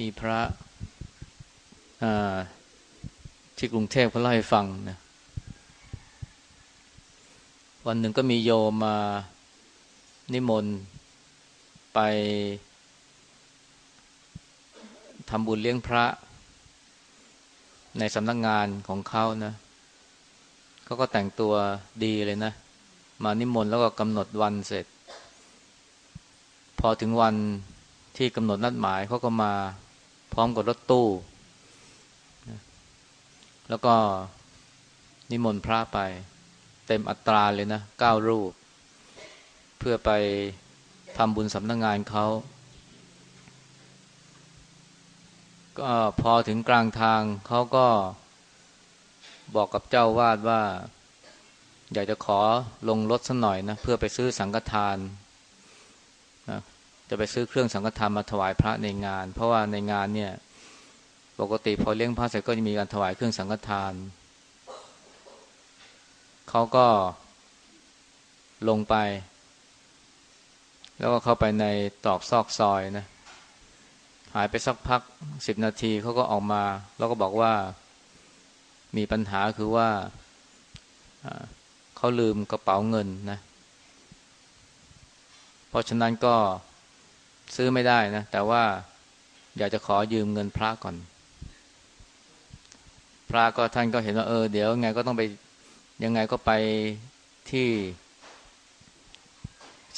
มีพระที่กรุงเทพเขาเล่าให้ฟังนะวันหนึ่งก็มีโยมมานิมนต์ไปทำบุญเลี้ยงพระในสำนักงงานของเขานะเขาก็แต่งตัวดีเลยนะ มานิมนต์แล้วก็กำหนดวันเสร็จ พอถึงวันที่กำหนดนัดหมายเขาก็มา พร้อมกับรถตู้ แล้วก็นิมนต์พระไป เต็มอัตราเลยนะเก้ารูป เพื่อไปทำบุญสำนักงงานเขาก็พอถึงกลางทางเขาก็บอกกับเจ้าวาดว่า อยากจะขอลงรถสักหน่อยนะ เพื่อไปซื้อสังฆทาน จะไปซื้อเครื่องสังฆทานมาถวายพระในงาน เพราะว่าในงานเนี่ย ปกติพอเลี้ยงพระเสร็จก็จะมีการถวายเครื่องสังฆทานเขาก็ลงไป แล้วก็เข้าไปในตอกซอกซอยนะหายไปสักพักสิบนาทีเขาก็ออกมา แล้วก็บอกว่ามีปัญหาคือว่าเขาลืมกระเป๋าเงินนะ เพราะฉะนั้นก็ ซื้อไม่ได้นะ แต่ว่าอยากจะขอยืมเงินพระก่อน พระก็ท่านก็เห็นว่าเออเดี๋ยวไงก็ต้องไปยังไงก็ไปที่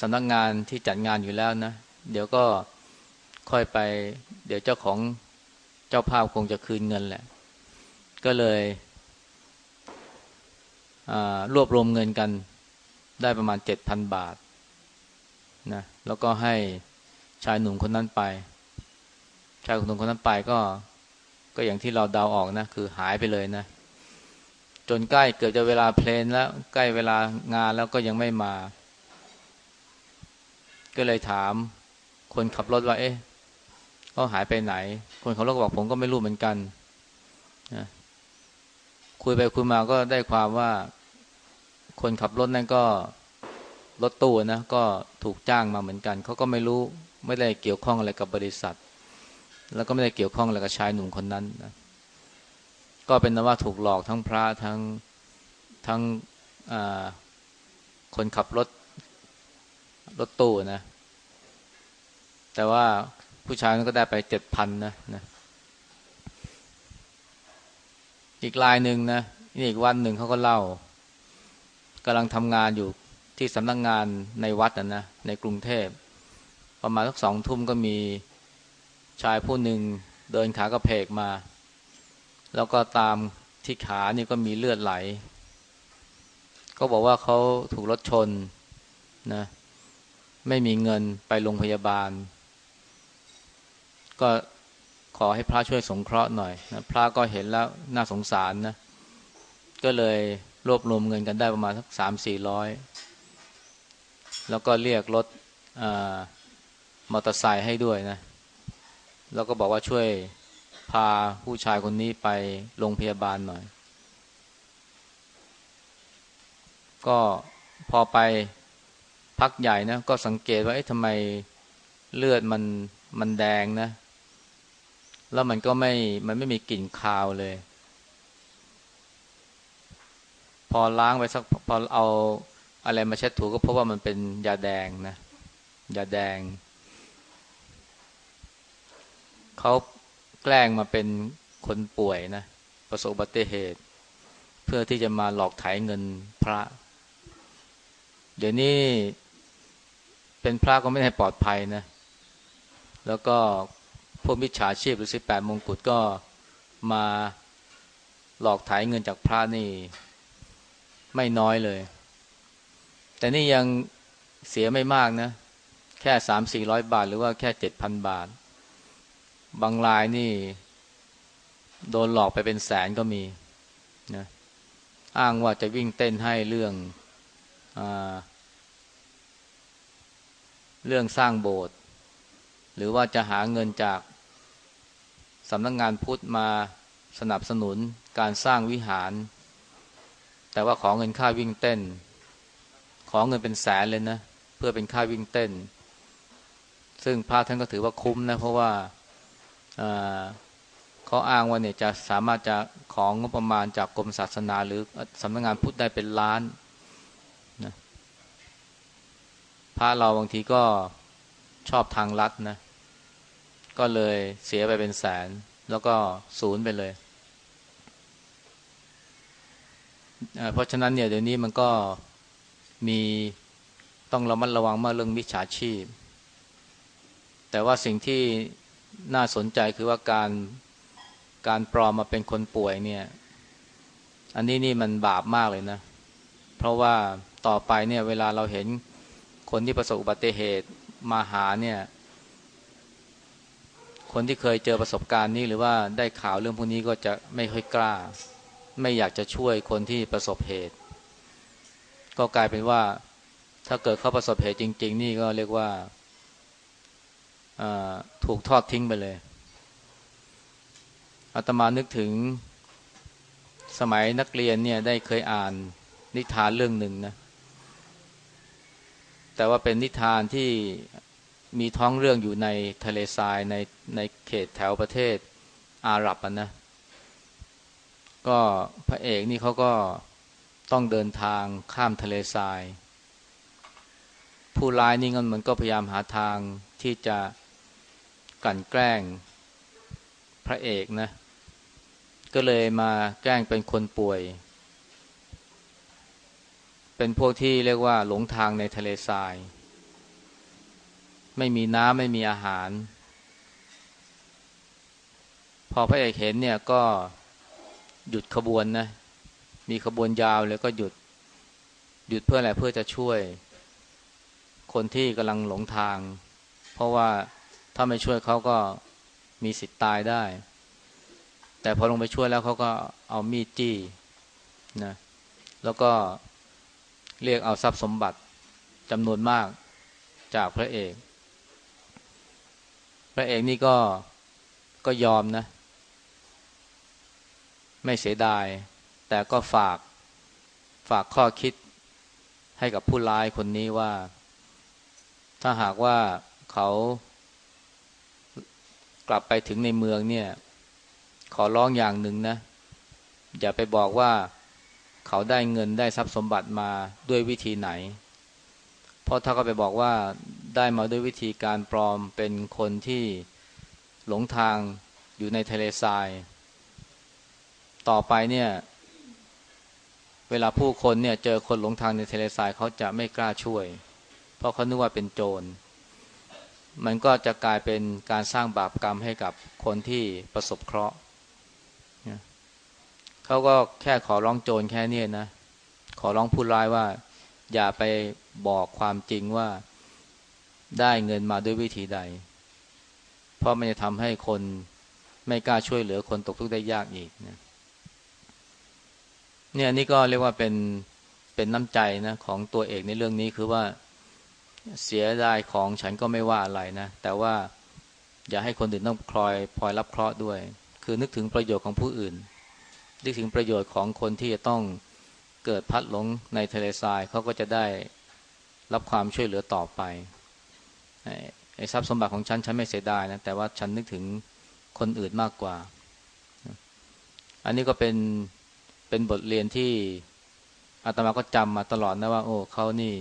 สำนักงานที่จัดงานอยู่แล้วนะ เดี๋ยวก็ค่อยไป เดี๋ยวเจ้าของเจ้าภาพคงจะคืนเงินแหละ ก็เลยรวบรวมเงินกันได้ประมาณเจ็ดพันบาทนะแล้วก็ให้ ชายหนุ่มคนนั้นไป ชายหนุ่มคนนั้นไปก็ ก็อย่างที่เราเดาออกนะ คือหายไปเลยนะ จนใกล้เกือบจะเวลาเพลนแล้ว ใกล้เวลางานแล้วก็ยังไม่มา ก็เลยถามคนขับรถว่า เอ๊ะเขาหายไปไหน คนขับรถก็บอกผมก็ไม่รู้เหมือนกันนะคุยไปคุยมาก็ได้ความว่า คนขับรถนั่นก็รถตู้นะก็ถูกจ้างมาเหมือนกัน เขาก็ไม่รู้ ไม่ได้เกี่ยวข้องอะไรกับบริษัท แล้วก็ไม่ได้เกี่ยวข้องอะไรกับชายหนุ่มคนนั้นนะก็เป็นนว่าถูกหลอกทั้งพระทั้งทั้งคนขับรถรถตู้นะ แต่ว่าผู้ชายนั้นก็ได้ไปเจ็ดพันนะนะอีกลายหนึ่งนะนี่อีกวันหนึ่งเขาก็เล่ากำลังทำงานอยู่ที่สำนักงงานในวัดนะนะในกรุงเทพ ประมาณสักสองทุ่มก็มีชายผู้หนึ่งเดินขากระเพกมา แล้วก็ตามที่ขานี่ก็มีเลือดไหล ก็บอกว่าเขาถูกรถชนนะไม่มีเงินไปโรงพยาบาล ก็ขอให้พระช่วยสงเคราะห์หน่อยนะพระก็เห็นแล้วน่าสงสารนะ ก็เลยรวบรวมเงินกันได้ประมาณสักสามสี่ร้อย แล้วก็เรียกรถ มอเตอร์ไซค์ให้ด้วยนะ แล้วก็บอกว่าช่วยพาผู้ชายคนนี้ไปโรงพยาบาลหน่อย ก็พอไปพักใหญ่นะ ก็สังเกตว่าทำไมเลือดมันมันแดงนะ แล้วมันก็ไม่ มันไม่มีกลิ่นคาวเลย พอล้างไปสักพอเอาอะไรมาเช็ดถูก็พบว่ามันเป็นยาแดงนะ ยาแดง เขาแกล้งมาเป็นคนป่วยนะ ประสบอุบัติเหตุ เพื่อที่จะมาหลอกไถเงินพระ เดี๋ยวนี้เป็นพระก็ไม่ได้ปลอดภัยนะ แล้วก็พวกมิจฉาชีพหรือสิบแปดมงกุฎก็มาหลอกถ่ายเงินจากพระนี่ ไม่น้อยเลย แต่นี่ยังเสียไม่มากนะ แค่สามสี่ร้อยบาท หรือว่าแค่เจ็ดพันบาท บางรายนี่ โดนหลอกไปเป็นแสนก็มีนะอ้างว่าจะวิ่งเต้นให้เรื่องอเรื่องสร้างโบสถ์หรือว่าจะหาเงินจากสำนักงงานพุทธมาสนับสนุนการสร้างวิหาร แต่ว่าขอเงินค่าวิ่งเต้น ขอเงินเป็นแสนเลยนะ เพื่อเป็นค่าวิ่งเต้น ซึ่งพระท่านก็ถือว่าคุ้มนะ เพราะว่า เขาอ้างว่าเนี่ยจะสามารถจะของงบประมาณจากกรมศาสนา หรือสำนักงงานพุทธได้เป็นล้านนะพระเราบางทีก็ชอบทางลัดนะ ก็เลยเสียไปเป็นแสน แล้วก็ศูนย์ไปเลย เพราะฉะนั้นเนี่ยเดี๋ยวนี้มันก็มีต้องระมัดระวังมากเรื่องมิจฉาชีพ แต่ว่าสิ่งที่ น่าสนใจคือว่าการการปลอมมาเป็นคนป่วยเนี่ย อันนี้นี่มันบาปมากเลยนะ เพราะว่าต่อไปเนี่ยเวลาเราเห็นคนที่ประสบอุบัติเหตุมาหาเนี่ย คนที่เคยเจอประสบการณ์นี้หรือว่าได้ข่าวเรื่องพวกนี้ก็จะไม่ค่อยกล้า ไม่อยากจะช่วยคนที่ประสบเหตุ ก็กลายเป็นว่า ถ้าเกิดเขาประสบเหตุจริง ๆ นี่ก็เรียกว่า ถูกทอดทิ้งไปเลยอาตมานึกถึงสมัยนักเรียนเนี่ยได้เคยอ่านนิทานเรื่องหนึ่งนะ แต่ว่าเป็นนิทานที่มีท้องเรื่องอยู่ในทะเลทรายในในเขตแถวประเทศอาหรับนะ ก็พระเอกนี่เขาก็ต้องเดินทางข้ามทะเลทราย ผู้ร้ายนี่มันก็พยายามหาทางที่จะ กันแกล้งพระเอกนะ ก็เลยมาแกล้งเป็นคนป่วย เป็นพวกที่เรียกว่าหลงทางในทะเลทราย ไม่มีน้ำไม่มีอาหาร พอพระเอกเห็นเนี่ยก็หยุดขบวนนะ มีขบวนยาวเลยก็หยุด หยุดเพื่ออะไรเพื่อจะช่วย คนที่กำลังหลงทาง เพราะว่า ถ้าไม่ช่วยเขาก็มีสิทธิ์ตายได้ แต่พอลงไปช่วยแล้วเขาก็เอามีดจี้นะแล้วก็เรียกเอาทรัพย์สมบัติจำนวนมากจากพระเอก พระเอกนี่ก็ก็ยอมนะ ไม่เสียดาย แต่ก็ฝากฝากข้อคิดให้กับผู้ร้ายคนนี้ว่า ถ้าหากว่าเขา กลับไปถึงในเมืองเนี่ย ขอร้องอย่างหนึ่งนะ อย่าไปบอกว่าเขาได้เงินได้ทรัพย์สมบัติมาด้วยวิธีไหน เพราะถ้าเขาไปบอกว่าได้มาด้วยวิธีการปลอมเป็นคนที่หลงทางอยู่ในทะเลทราย ต่อไปเนี่ย เวลาผู้คนเนี่ย เจอคนหลงทางในทะเลทรายเขาจะไม่กล้าช่วย เพราะเขานึกว่าเป็นโจร มันก็จะกลายเป็นการสร้างบาปกรรมให้กับคนที่ประสบเคราะห์เขาก็แค่ขอร้องโจรแค่นี้นะ ขอร้องผู้ร้ายว่า อย่าไปบอกความจริงว่าได้เงินมาด้วยวิธีใด เพราะมันจะทำให้คนไม่กล้าช่วยเหลือคนตกทุกข์ได้ยากอีกนะเนี่ยนี่ก็เรียกว่าเป็นเป็นน้ำใจนะของตัวเอกในเรื่องนี้คือว่า เสียดายของฉันก็ไม่ว่าอะไรนะ แต่ว่าอย่าให้คนอื่นต้องพลอยพลอยรับเคราะห์ด้วย คือนึกถึงประโยชน์ของผู้อื่น นึกถึงประโยชน์ของคนที่จะต้องเกิดพัดหลงในทะเลทรายเขาก็จะได้รับความช่วยเหลือต่อไปไอ้ทรัพย์สมบัติของฉันฉันไม่เสียดายนะแต่ว่าฉันนึกถึงคนอื่นมากกว่า อันนี้ก็เป็นเป็นบทเรียนที่อาตมาก็จำมาตลอดนะว่า โอ้เขานี่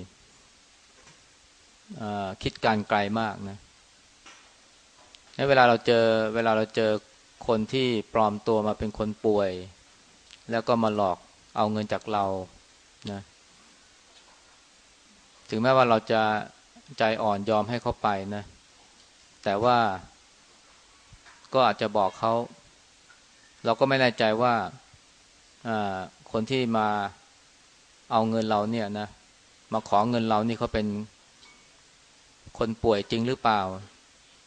คิดการไกลมากนะเวลาเราเจอเวลาเราเจอคนที่ปลอมตัวมาเป็นคนป่วย แล้วก็มาหลอกเอาเงินจากเรานะถึงแม้ว่าเราจะใจอ่อนยอมให้เขาไปนะ แต่ว่าก็อาจจะบอกเขา เราก็ไม่แน่ใจว่าคนที่มาเอาเงินเราเนี่ยนะ มาขอเงินเรานี่เขาเป็น คนป่วยจริงหรือเปล่า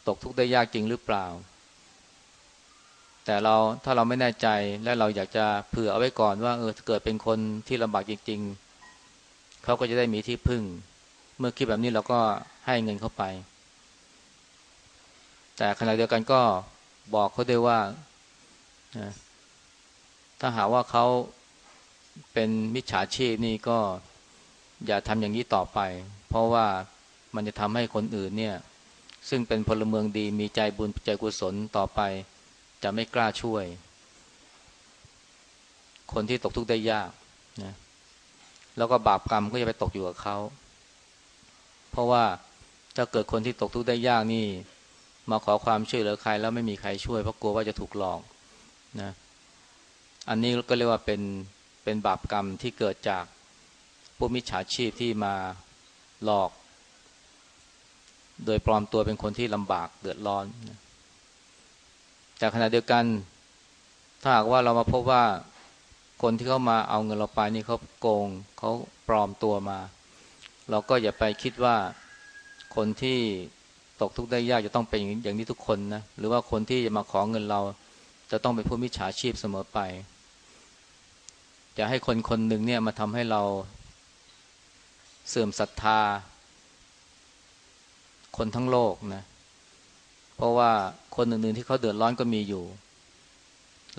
ตกทุกข์ได้ยากจริงหรือเปล่า แต่เราถ้าเราไม่แน่ใจและเราอยากจะเผื่อเอาไว้ก่อนว่าเออเกิดเป็นคนที่ลำบากจริง ๆเขาก็จะได้มีที่พึ่ง เมื่อคิดแบบนี้เราก็ให้เงินเข้าไป แต่ขณะเดียวกันก็บอกเขาด้วยว่าถ้าหาว่าเขาเป็นมิจฉาชีพนี่ก็อย่าทำอย่างนี้ต่อไป เพราะว่า มันจะทำให้คนอื่นเนี่ย ซึ่งเป็นพลเมืองดีมีใจบุญใจกุศลต่อไป จะไม่กล้าช่วย คนที่ตกทุกข์ได้ยากนะแล้วก็บาปกรรมก็จะไปตกอยู่กับเขาเพราะว่าถ้าเกิดคนที่ตกทุกข์ได้ยากนี่ มาขอความช่วยเหลือใคร แล้วไม่มีใครช่วยเพราะกลัวว่าจะถูกหลอกนะอันนี้ก็เรียกว่าเป็นเป็นบาปกรรมที่เกิดจากพวกมิจฉาชีพที่มาหลอก โดยปลอมตัวเป็นคนที่ลำบากเดือดร้อนแต่ขณะเดียวกัน ถ้าหากว่าเรามาพบว่าคนที่เขามาเอาเงินเราไปนี่เขาโกงเขาปลอมตัวมา เราก็อย่าไปคิดว่าคนที่ตกทุกข์ได้ยากจะต้องเป็นอย่างนี้ทุกคนนะหรือว่าคนที่จะมาขอเงินเรา จะต้องเป็นผู้มิจฉาชีพเสมอไปจะให้คนคนหนึ่งเนี่ยมาทำให้เราเสื่อมศรัทธา คนทั้งโลกนะ เพราะว่าคนอื่นๆที่เขาเดือดร้อนก็มีอยู่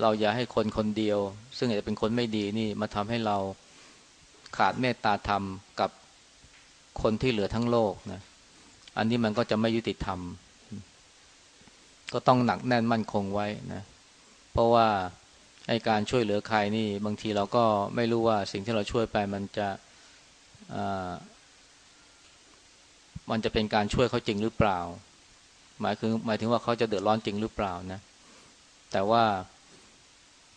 เราอย่าให้คนคนเดียว ซึ่งอาจจะเป็นคนไม่ดีนี่มาทำให้เราขาดเมตตาธรรมกับคนที่เหลือทั้งโลกนะ อันนี้มันก็จะไม่ยุติธรรม ก็ต้องหนักแน่นมั่นคงไว้นะ เพราะว่าไอการช่วยเหลือใครนี่ บางทีเราก็ไม่รู้ว่าสิ่งที่เราช่วยไปมันจะ มันจะเป็นการช่วยเขาจริงหรือเปล่า หมายคือหมายถึงว่าเขาจะเดือดร้อนจริงหรือเปล่านะ แต่ว่า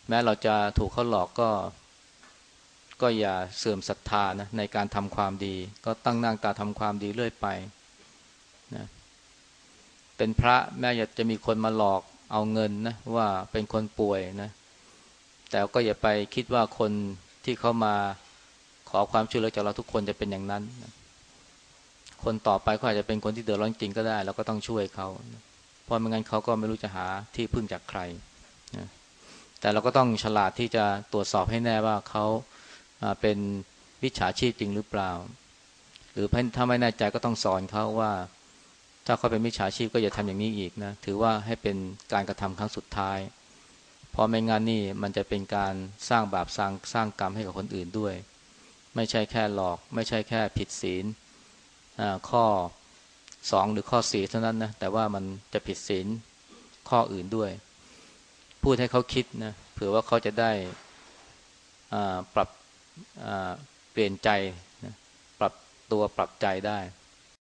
แม้เราจะถูกเขาหลอกก็ ก็อย่าเสื่อมศรัทธานะในการทำความดี ก็ตั้งนั่งตาทำความดีเรื่อยไปนะเป็นพระแม้จะมีคนมาหลอกเอาเงินนะว่าเป็นคนป่วยนะ แต่ก็อย่าไปคิดว่าคนที่เขามาขอความช่วยเหลือจากเราทุกคนจะเป็นอย่างนั้น คนต่อไปเขาอาจจะเป็นคนที่เดือดร้อนจริงก็ได้เราก็ต้องช่วยเขา เพราะไม่งั้นเขาก็ไม่รู้จะหาที่พึ่งจากใครนะแต่เราก็ต้องฉลาดที่จะตรวจสอบให้แน่ว่าเขาเป็นวิชาชีพจริงหรือเปล่า หรือถ้าไม่แน่ใจก็ต้องสอนเขาว่า ถ้าเขาเป็นวิชาชีพก็อย่าทำอย่างนี้อีกนะ ถือว่าให้เป็นการกระทำครั้งสุดท้าย เพราะไม่งั้นนี่มันจะเป็นการสร้างบาปสร้างสร้างกรรมให้กับคนอื่นด้วย ไม่ใช่แค่หลอก ไม่ใช่แค่ผิดศีล ข้อสองหรือข้อสี่เท่านั้นนะแต่ว่ามันจะผิดศีลข้ออื่นด้วย พูดให้เขาคิดนะเผื่อว่าเขาจะได้ปรับเปลี่ยนใจนะปรับตัวปรับใจได้